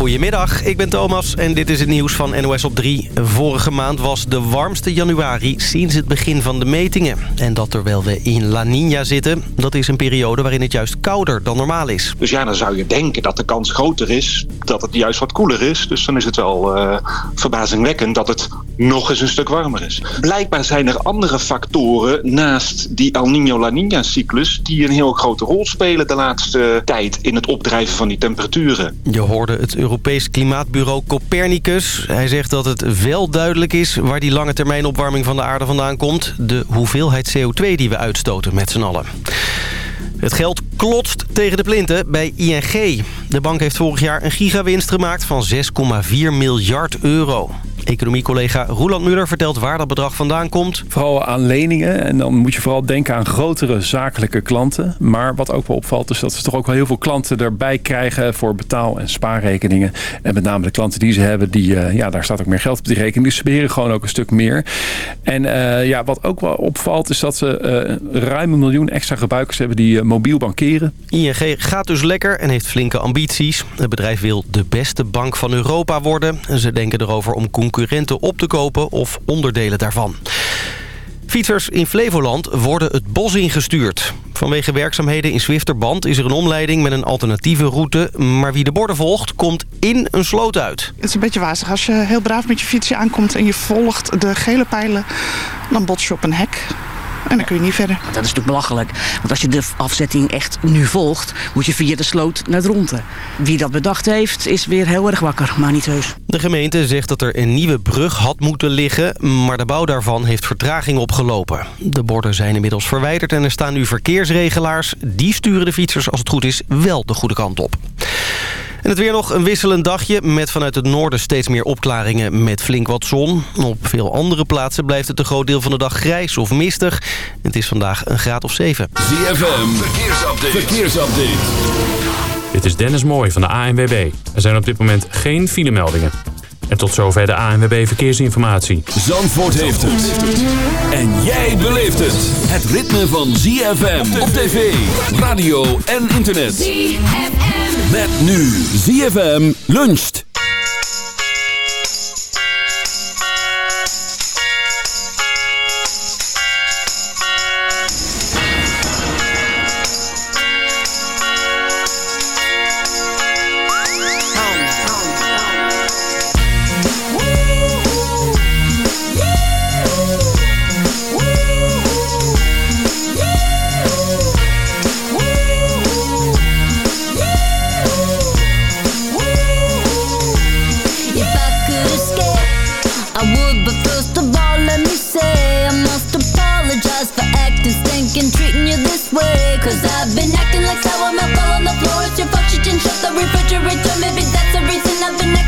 Goedemiddag, ik ben Thomas en dit is het nieuws van NOS op 3. Vorige maand was de warmste januari sinds het begin van de metingen. En dat terwijl we in La Nina zitten, dat is een periode waarin het juist kouder dan normaal is. Dus ja, dan zou je denken dat de kans groter is dat het juist wat koeler is. Dus dan is het wel uh, verbazingwekkend dat het nog eens een stuk warmer is. Blijkbaar zijn er andere factoren naast die El Niño-La Nina-cyclus... die een heel grote rol spelen de laatste tijd in het opdrijven van die temperaturen. Je hoorde het Europees Klimaatbureau Copernicus. Hij zegt dat het wel duidelijk is waar die lange termijn opwarming van de aarde vandaan komt. De hoeveelheid CO2 die we uitstoten met z'n allen. Het geld klotst tegen de plinten bij ING. De bank heeft vorig jaar een gigawinst gemaakt van 6,4 miljard euro. Economiecollega Roland Muller vertelt waar dat bedrag vandaan komt. Vooral aan leningen. En dan moet je vooral denken aan grotere zakelijke klanten. Maar wat ook wel opvalt is dat ze toch ook wel heel veel klanten erbij krijgen... voor betaal- en spaarrekeningen. En met name de klanten die ze hebben, die, uh, ja, daar staat ook meer geld op die rekening. Dus ze beheren gewoon ook een stuk meer. En uh, ja, wat ook wel opvalt is dat ze uh, ruim een miljoen extra gebruikers hebben die mobiel bankeren. ING gaat dus lekker en heeft flinke ambities. Het bedrijf wil de beste bank van Europa worden. En ze denken erover om concurrenten op te kopen of onderdelen daarvan. Fietsers in Flevoland worden het bos ingestuurd. Vanwege werkzaamheden in Zwifterband is er een omleiding met een alternatieve route. Maar wie de borden volgt, komt in een sloot uit. Het is een beetje wazig. Als je heel braaf met je fietsje aankomt en je volgt de gele pijlen... dan bots je op een hek. En dan kun je niet verder. Dat is natuurlijk belachelijk. Want als je de afzetting echt nu volgt, moet je via de sloot naar het ronde. Wie dat bedacht heeft, is weer heel erg wakker, maar niet heus. De gemeente zegt dat er een nieuwe brug had moeten liggen, maar de bouw daarvan heeft vertraging opgelopen. De borden zijn inmiddels verwijderd en er staan nu verkeersregelaars. Die sturen de fietsers, als het goed is, wel de goede kant op. En het weer nog een wisselend dagje met vanuit het noorden steeds meer opklaringen met flink wat zon. Op veel andere plaatsen blijft het een groot deel van de dag grijs of mistig. Het is vandaag een graad of 7. ZFM, verkeersupdate. verkeersupdate. Dit is Dennis Mooij van de ANWB. Er zijn op dit moment geen filemeldingen. En tot zover de ANWB Verkeersinformatie. Zandvoort heeft het. En jij beleeft het. Het ritme van ZFM op tv, radio en internet. ZFM. Met nu ZFM luncht. way Cause I've been acting like sour milk all on the floor It's your fault. You didn't shut the refrigerator. Maybe that's the reason I've been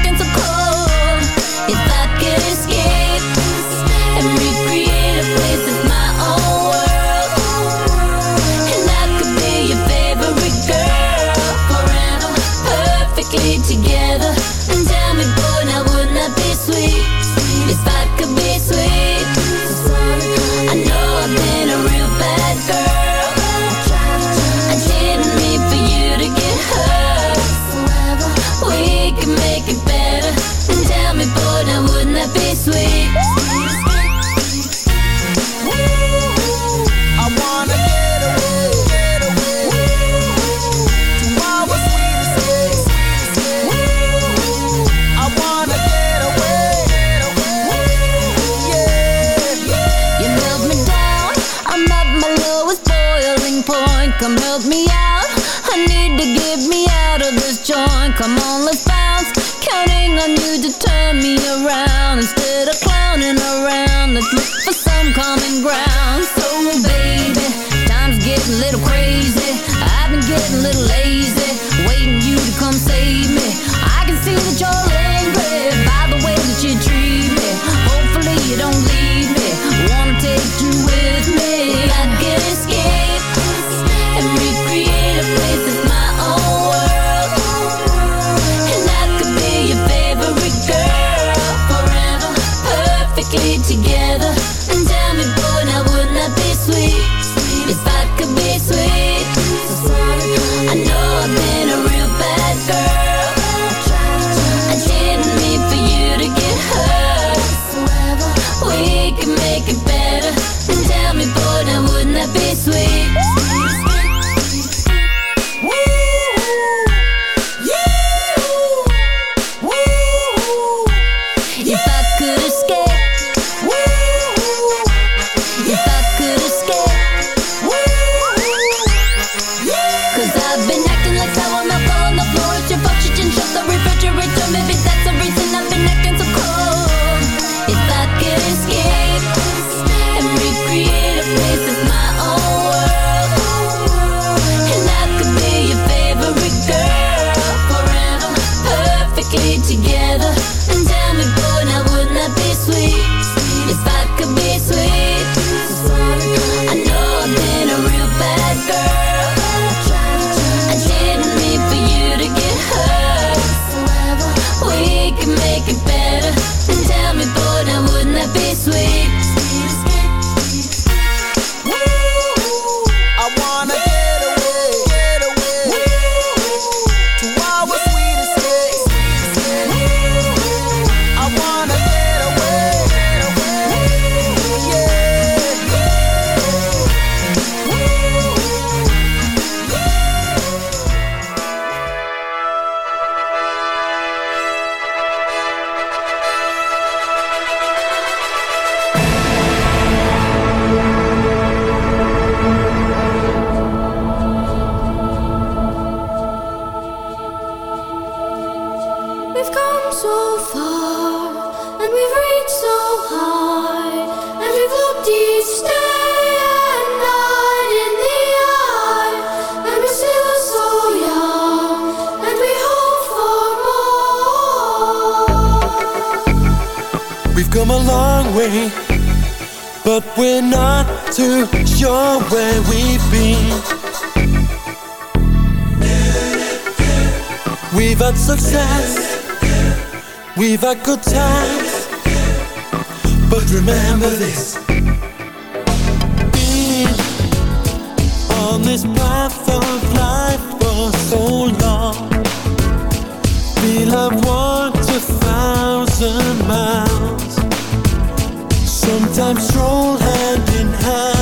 miles, sometimes stroll hand in hand.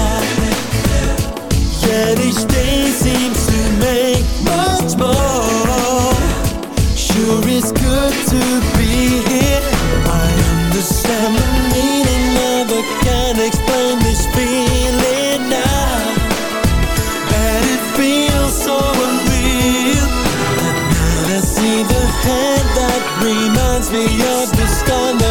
not be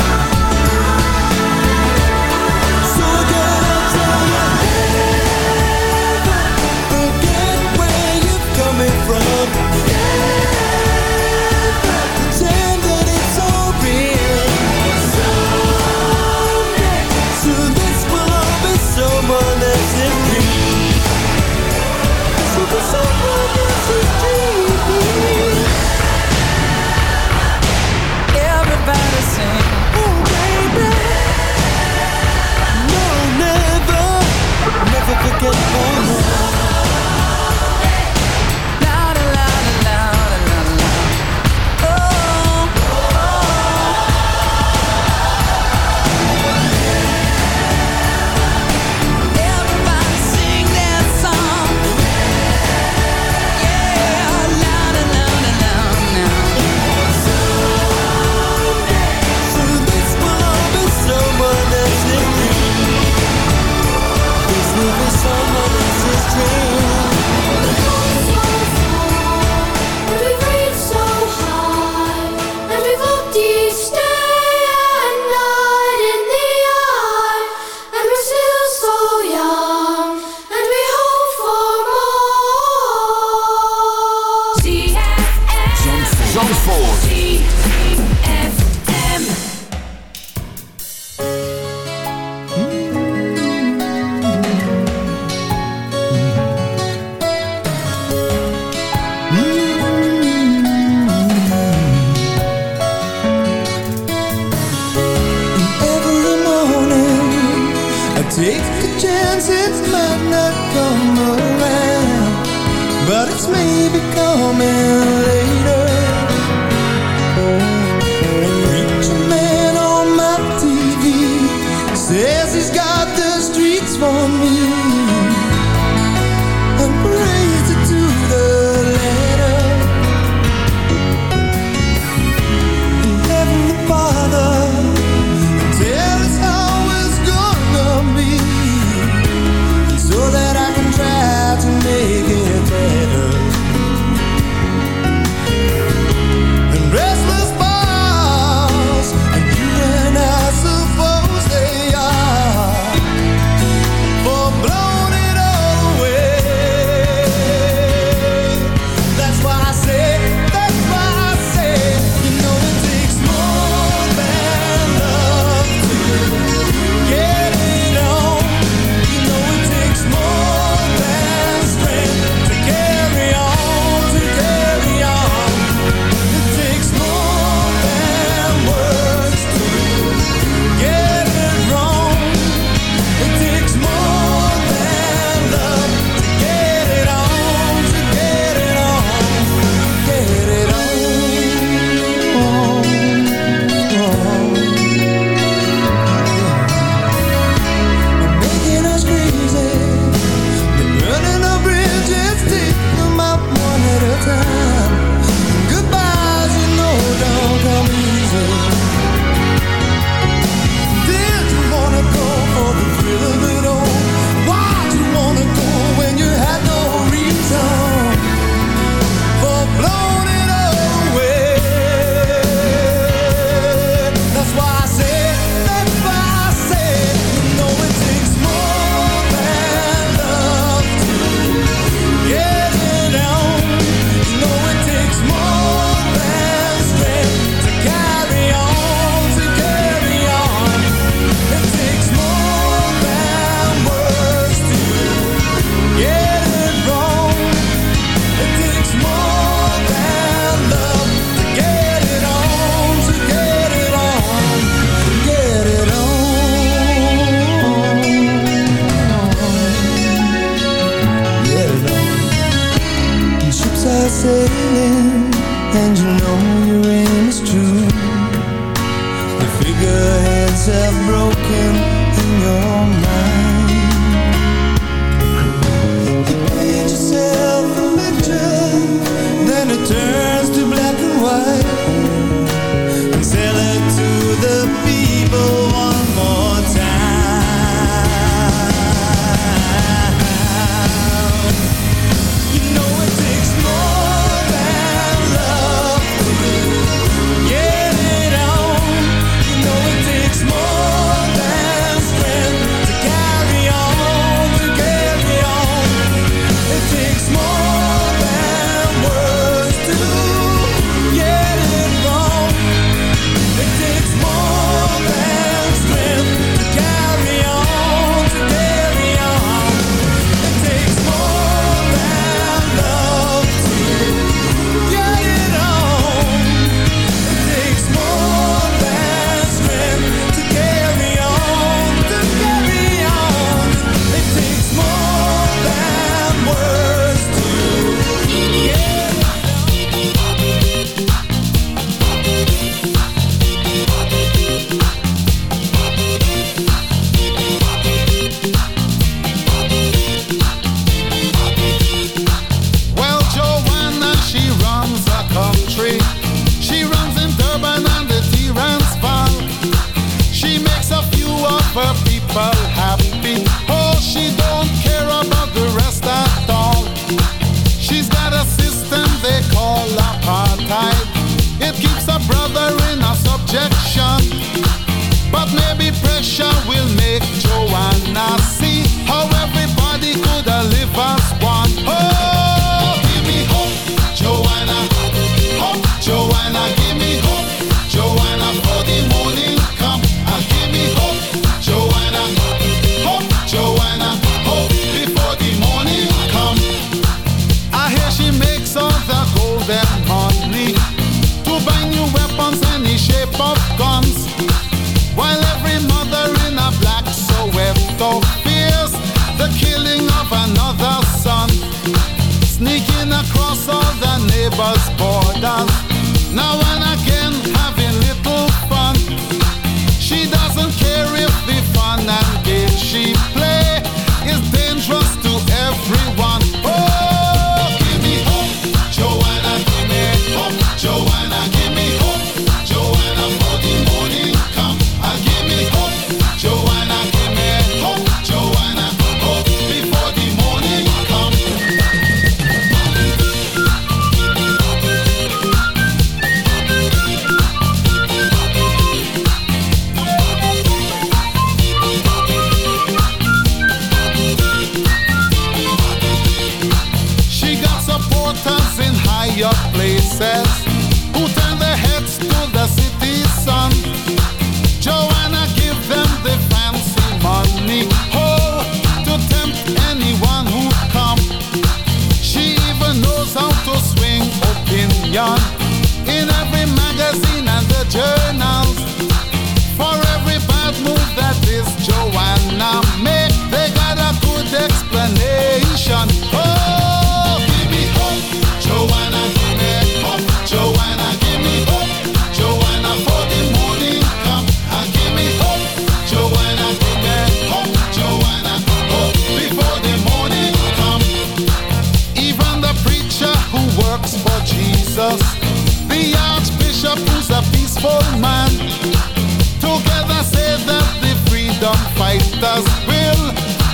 fighters will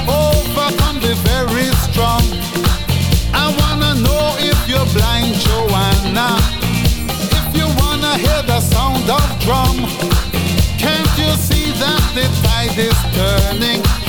overcome the very strong. I wanna know if you're blind, Joanna. If you wanna hear the sound of drum, can't you see that the tide is turning?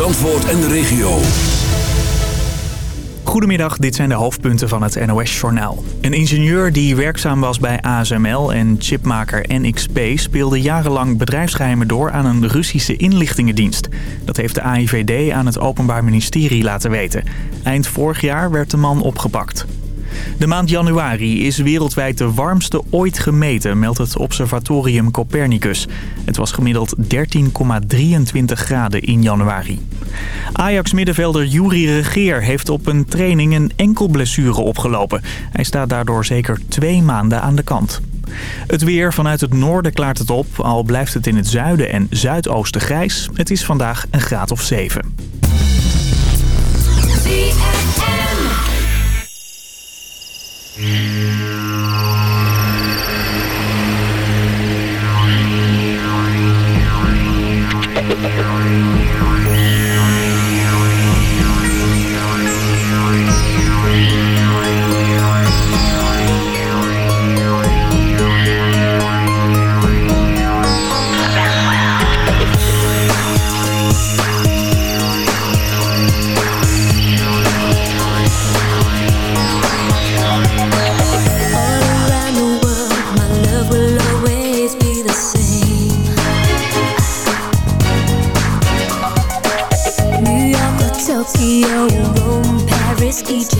Zandvoort en de regio. Goedemiddag, dit zijn de hoofdpunten van het NOS-journaal. Een ingenieur die werkzaam was bij ASML en chipmaker NXP... speelde jarenlang bedrijfsgeheimen door aan een Russische inlichtingendienst. Dat heeft de AIVD aan het Openbaar Ministerie laten weten. Eind vorig jaar werd de man opgepakt. De maand januari is wereldwijd de warmste ooit gemeten, meldt het observatorium Copernicus. Het was gemiddeld 13,23 graden in januari. Ajax-middenvelder Juri Regeer heeft op een training een enkelblessure opgelopen. Hij staat daardoor zeker twee maanden aan de kant. Het weer vanuit het noorden klaart het op, al blijft het in het zuiden en zuidoosten grijs. Het is vandaag een graad of 7. Greece, Música It's DJ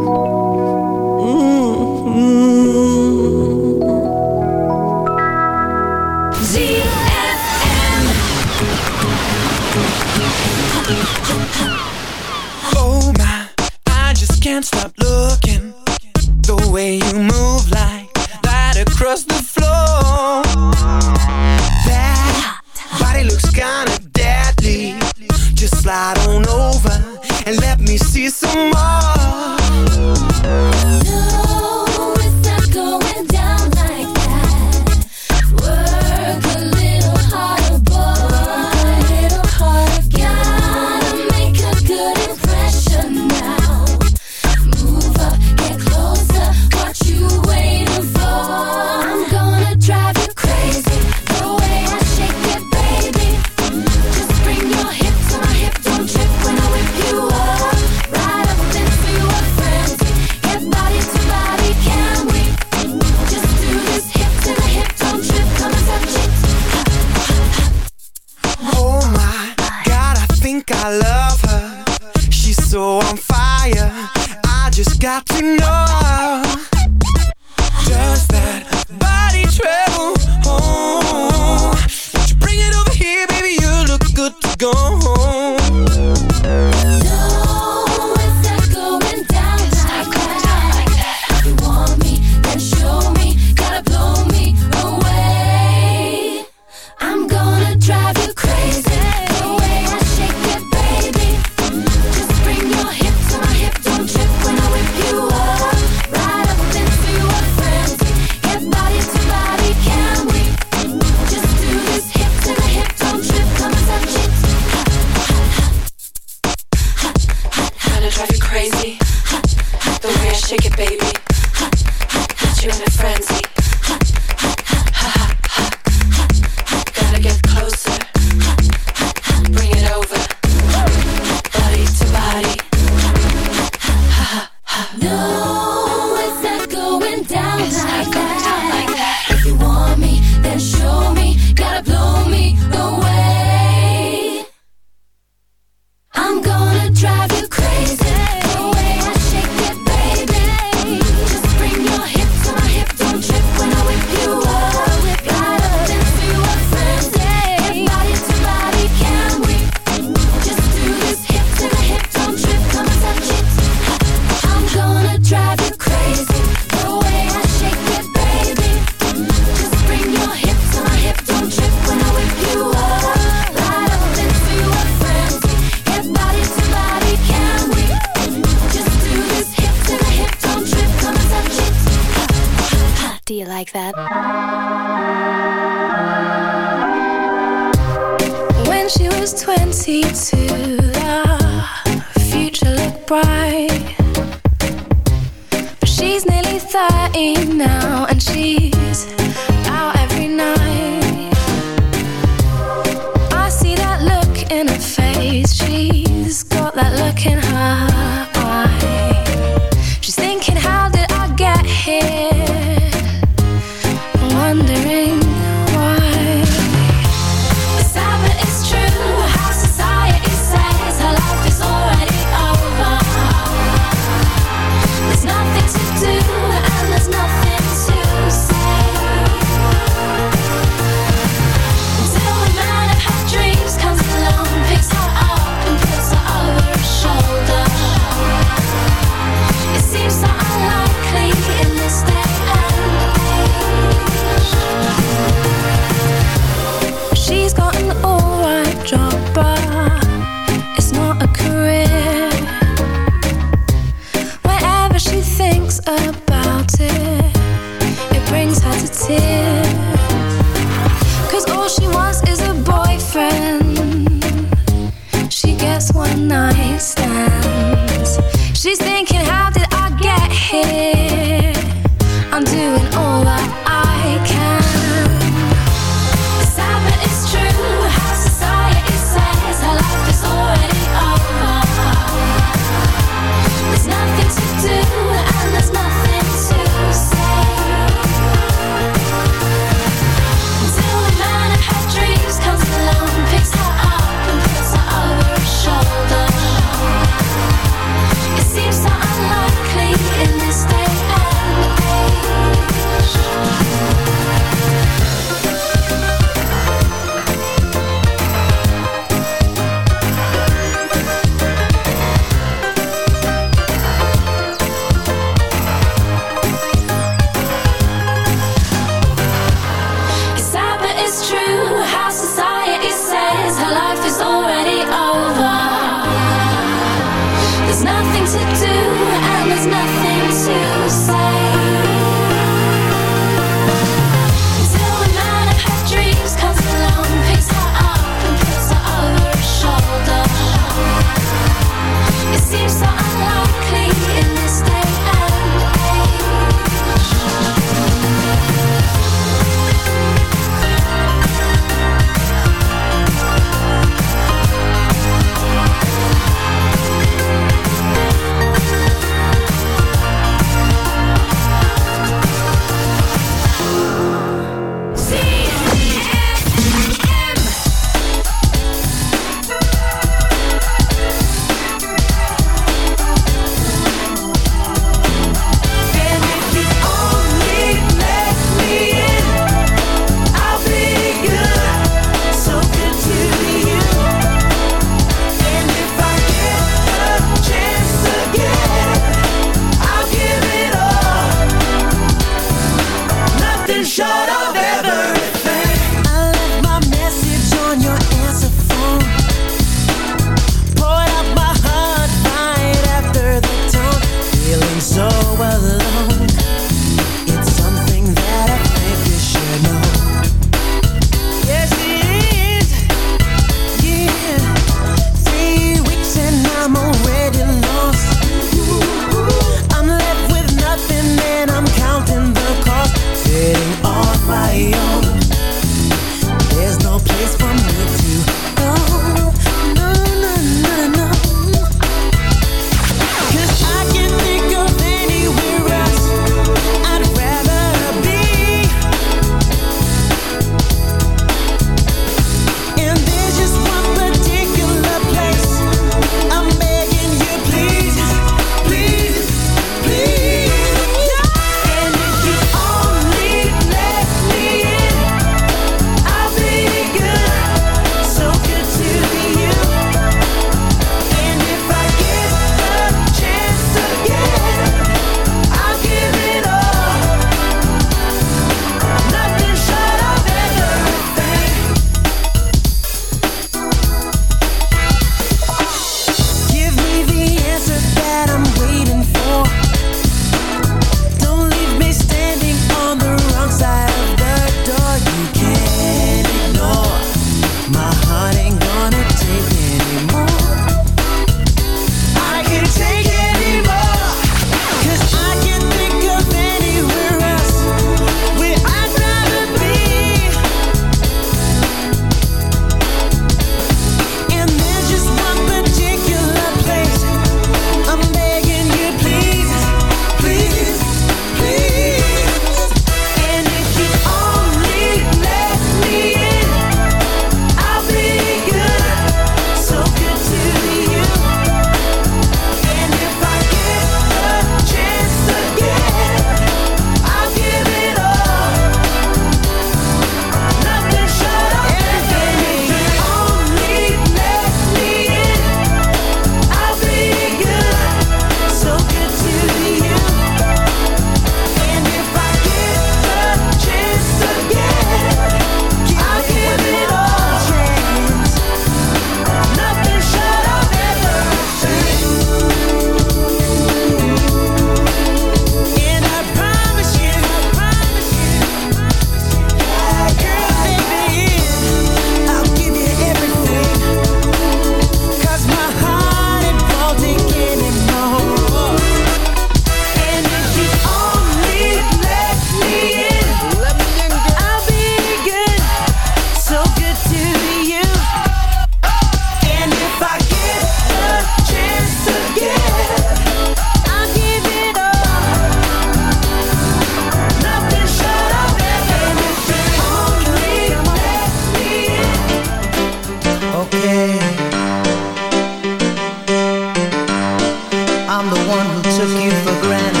one who took you for granted.